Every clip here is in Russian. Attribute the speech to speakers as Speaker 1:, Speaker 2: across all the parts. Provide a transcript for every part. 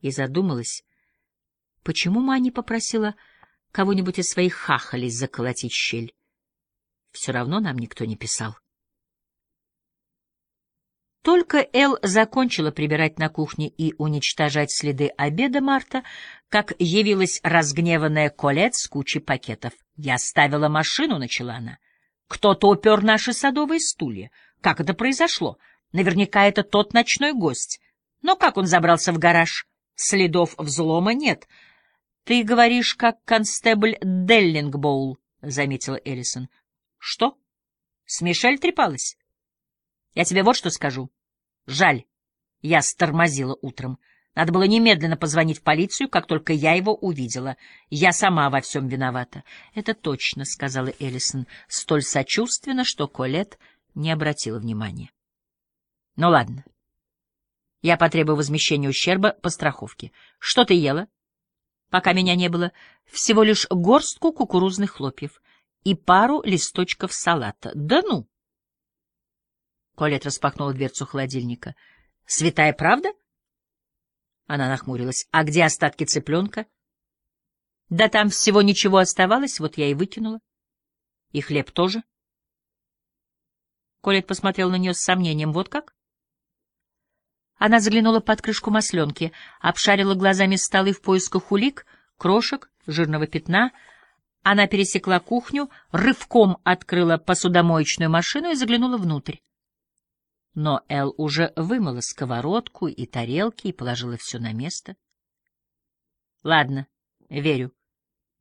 Speaker 1: И задумалась, почему ма не попросила кого-нибудь из своих хахалей заколотить щель. Все равно нам никто не писал. Только Эл закончила прибирать на кухне и уничтожать следы обеда Марта, как явилась разгневанная Колет с кучей пакетов. «Я ставила машину», — начала она. «Кто-то упер наши садовые стулья. Как это произошло? Наверняка это тот ночной гость. Но как он забрался в гараж? Следов взлома нет. Ты говоришь, как констебль Деллингбоул», — заметила Эллисон. «Что? С Мишель трепалась?» Я тебе вот что скажу. Жаль, я стормозила утром. Надо было немедленно позвонить в полицию, как только я его увидела. Я сама во всем виновата. — Это точно, — сказала Эллисон, столь сочувственно, что Колет не обратила внимания. — Ну ладно. Я потребую возмещения ущерба по страховке. Что ты ела? Пока меня не было, всего лишь горстку кукурузных хлопьев и пару листочков салата. Да ну! Колет распахнула дверцу холодильника. — Святая правда? Она нахмурилась. — А где остатки цыпленка? — Да там всего ничего оставалось, вот я и выкинула. — И хлеб тоже? Колет посмотрел на нее с сомнением. — Вот как? Она заглянула под крышку масленки, обшарила глазами столы в поисках улик, крошек, жирного пятна. Она пересекла кухню, рывком открыла посудомоечную машину и заглянула внутрь. Но Эл уже вымыла сковородку и тарелки и положила все на место. — Ладно, верю, —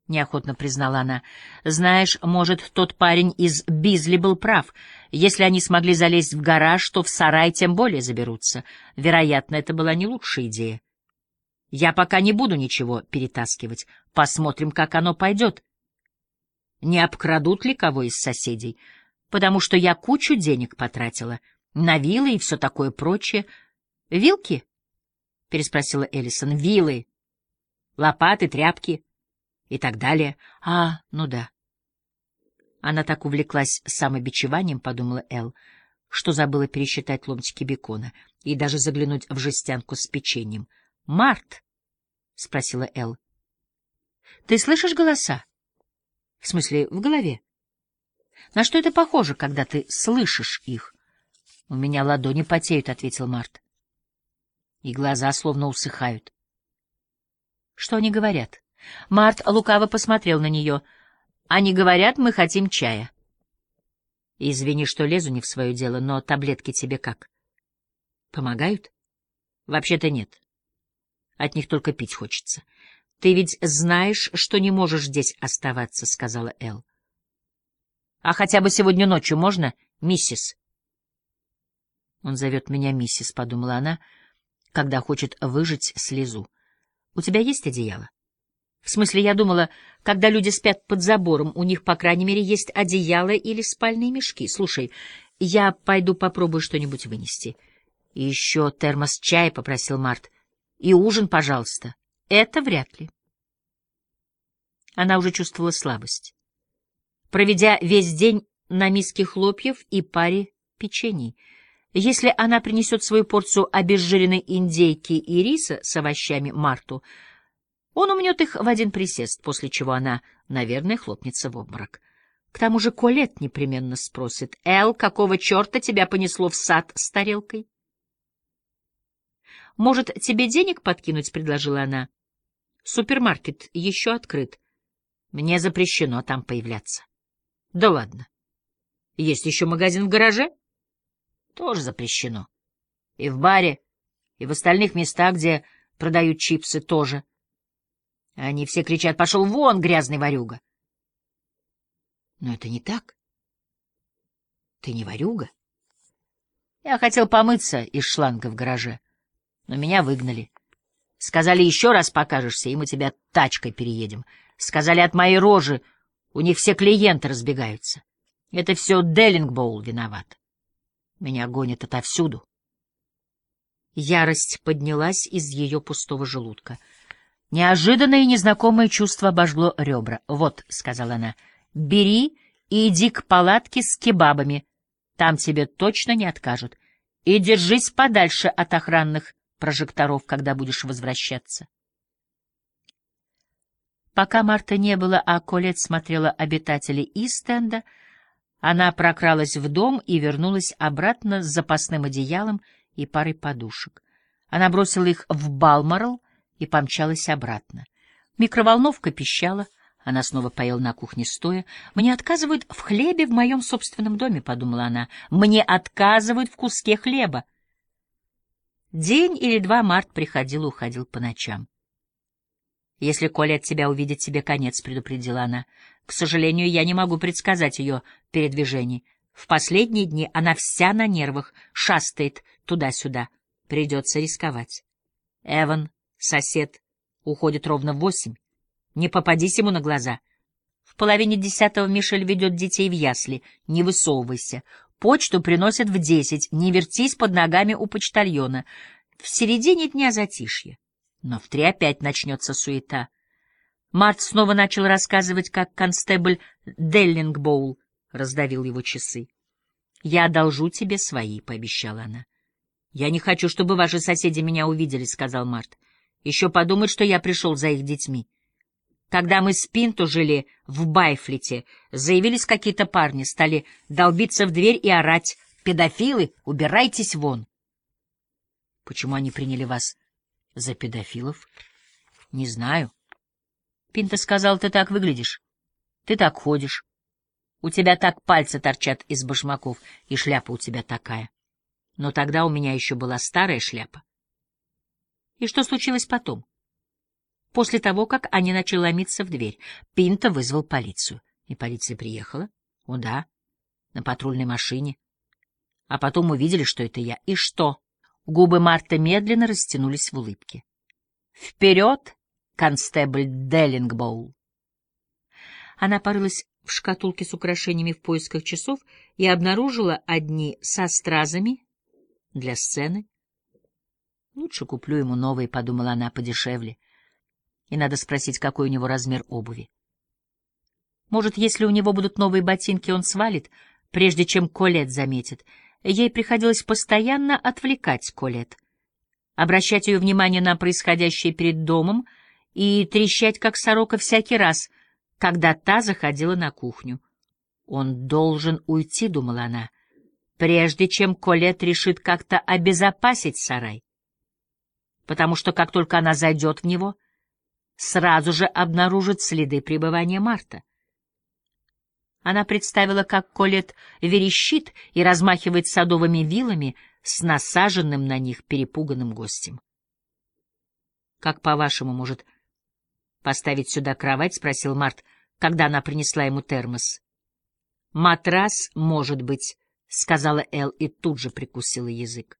Speaker 1: неохотно признала она. — Знаешь, может, тот парень из Бизли был прав. Если они смогли залезть в гараж, то в сарай тем более заберутся. Вероятно, это была не лучшая идея. Я пока не буду ничего перетаскивать. Посмотрим, как оно пойдет. Не обкрадут ли кого из соседей? Потому что я кучу денег потратила — на вилы и все такое прочее. — Вилки? — переспросила Эллисон. — Вилы, лопаты, тряпки и так далее. — А, ну да. Она так увлеклась самобичеванием, — подумала Эл, что забыла пересчитать ломтики бекона и даже заглянуть в жестянку с печеньем. — Март? — спросила Эл. — Ты слышишь голоса? — В смысле, в голове? На что это похоже, когда ты слышишь их? — У меня ладони потеют, — ответил Март. И глаза словно усыхают. — Что они говорят? Март лукаво посмотрел на нее. — Они говорят, мы хотим чая. — Извини, что лезу не в свое дело, но таблетки тебе как? — Помогают? — Вообще-то нет. От них только пить хочется. — Ты ведь знаешь, что не можешь здесь оставаться, — сказала Эл. — А хотя бы сегодня ночью можно, миссис? Он зовет меня миссис, — подумала она, когда хочет выжать слезу. — У тебя есть одеяло? В смысле, я думала, когда люди спят под забором, у них, по крайней мере, есть одеяло или спальные мешки. Слушай, я пойду попробую что-нибудь вынести. — И еще термос чая, — попросил Март. — И ужин, пожалуйста. Это вряд ли. Она уже чувствовала слабость. Проведя весь день на миске хлопьев и паре печений — если она принесет свою порцию обезжиренной индейки и риса с овощами Марту, он умнет их в один присест, после чего она, наверное, хлопнется в обморок. К тому же Колет непременно спросит, «Эл, какого черта тебя понесло в сад с тарелкой?» «Может, тебе денег подкинуть?» — предложила она. «Супермаркет еще открыт. Мне запрещено там появляться». «Да ладно. Есть еще магазин в гараже?» тоже запрещено. И в баре, и в остальных местах, где продают чипсы, тоже. Они все кричат «Пошел вон, грязный ворюга!» Но это не так. Ты не ворюга. Я хотел помыться из шланга в гараже, но меня выгнали. Сказали, еще раз покажешься, и мы тебя тачкой переедем. Сказали, от моей рожи у них все клиенты разбегаются. Это все Деллингбоул виноват. Меня гонит отовсюду. Ярость поднялась из ее пустого желудка. Неожиданное и незнакомое чувство обожгло ребра. «Вот», — сказала она, — «бери и иди к палатке с кебабами. Там тебе точно не откажут. И держись подальше от охранных прожекторов, когда будешь возвращаться. Пока Марта не было, а Колет смотрела обитателей Истенда, она прокралась в дом и вернулась обратно с запасным одеялом и парой подушек. Она бросила их в Балморал и помчалась обратно. Микроволновка пищала, она снова поела на кухне стоя. «Мне отказывают в хлебе в моем собственном доме», — подумала она. «Мне отказывают в куске хлеба». День или два Март приходил и уходил по ночам. «Если Коля от тебя увидит, тебе конец», — предупредила она. «К сожалению, я не могу предсказать ее передвижений. В последние дни она вся на нервах, шастает туда-сюда. Придется рисковать. Эван, сосед, уходит ровно в восемь. Не попадись ему на глаза. В половине десятого Мишель ведет детей в ясли. Не высовывайся. Почту приносят в десять. Не вертись под ногами у почтальона. В середине дня затишье. Но в три опять начнется суета. Март снова начал рассказывать, как констебль Деллингбоул раздавил его часы. — Я одолжу тебе свои, — пообещала она. — Я не хочу, чтобы ваши соседи меня увидели, — сказал Март. — Еще подумают, что я пришел за их детьми. Когда мы с Пинто жили в Байфлите, заявились какие-то парни, стали долбиться в дверь и орать «Педофилы, убирайтесь вон!» Почему они приняли вас за педофилов? Не знаю. Пинта сказал, ты так выглядишь. Ты так ходишь. У тебя так пальцы торчат из башмаков, и шляпа у тебя такая. Но тогда у меня еще была старая шляпа. И что случилось потом? После того, как они начали ломиться в дверь, Пинта вызвал полицию. И полиция приехала? О, да, на патрульной машине. А потом увидели, что это я. И что? Губы Марта медленно растянулись в улыбке. «Вперед, констебль Деллингбоул!» Она порылась в шкатулке с украшениями в поисках часов и обнаружила одни со стразами для сцены. «Лучше куплю ему новые», — подумала она, — «подешевле. И надо спросить, какой у него размер обуви. Может, если у него будут новые ботинки, он свалит, прежде чем Колет заметит — Ей приходилось постоянно отвлекать Колет, обращать ее внимание на происходящее перед домом и трещать, как сорока, всякий раз, когда та заходила на кухню. «Он должен уйти», — думала она, — «прежде чем Колет решит как-то обезопасить сарай. Потому что как только она зайдет в него, сразу же обнаружит следы пребывания Марта. Она представила, как Колет верещит и размахивает садовыми вилами с насаженным на них перепуганным гостем. — Как, по-вашему, может поставить сюда кровать? — спросил Март, когда она принесла ему термос. — Матрас, может быть, — сказала Эл и тут же прикусила язык.